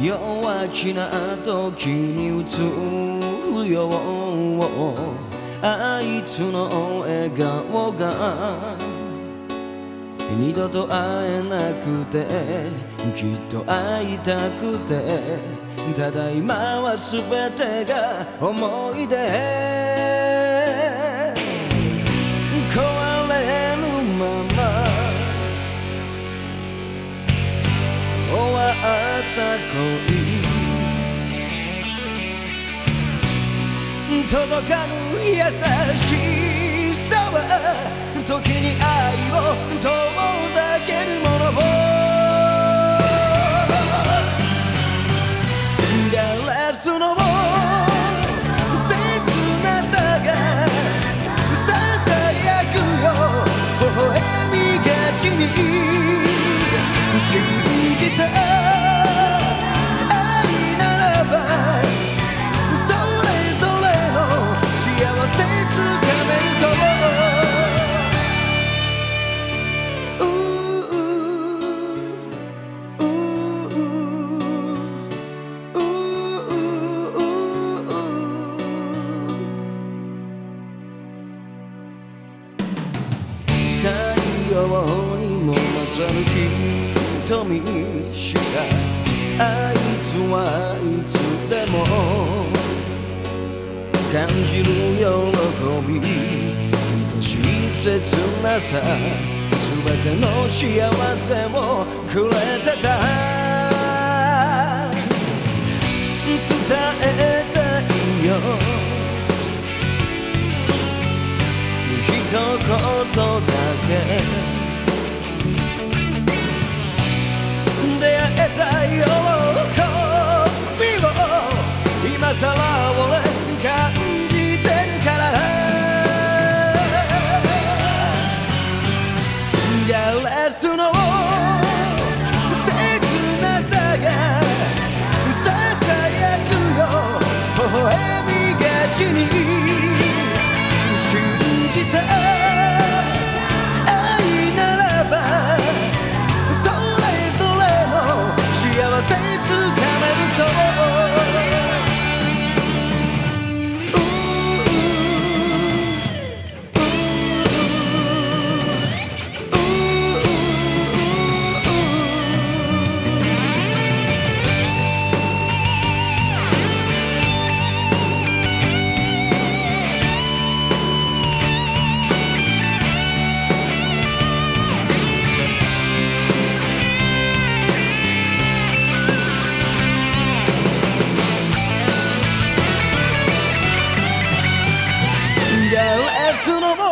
弱気な時に映るよあいつの笑顔が二度と会えなくてきっと会いたくてただ今は全てが思い出。届かぬ優しさは時にあるようにも勝る瞳しかあいつはいつでも感じる喜び愛しい切なさ全ての幸せをくれてた。伝えたいよ一言だけ yell at Suno. の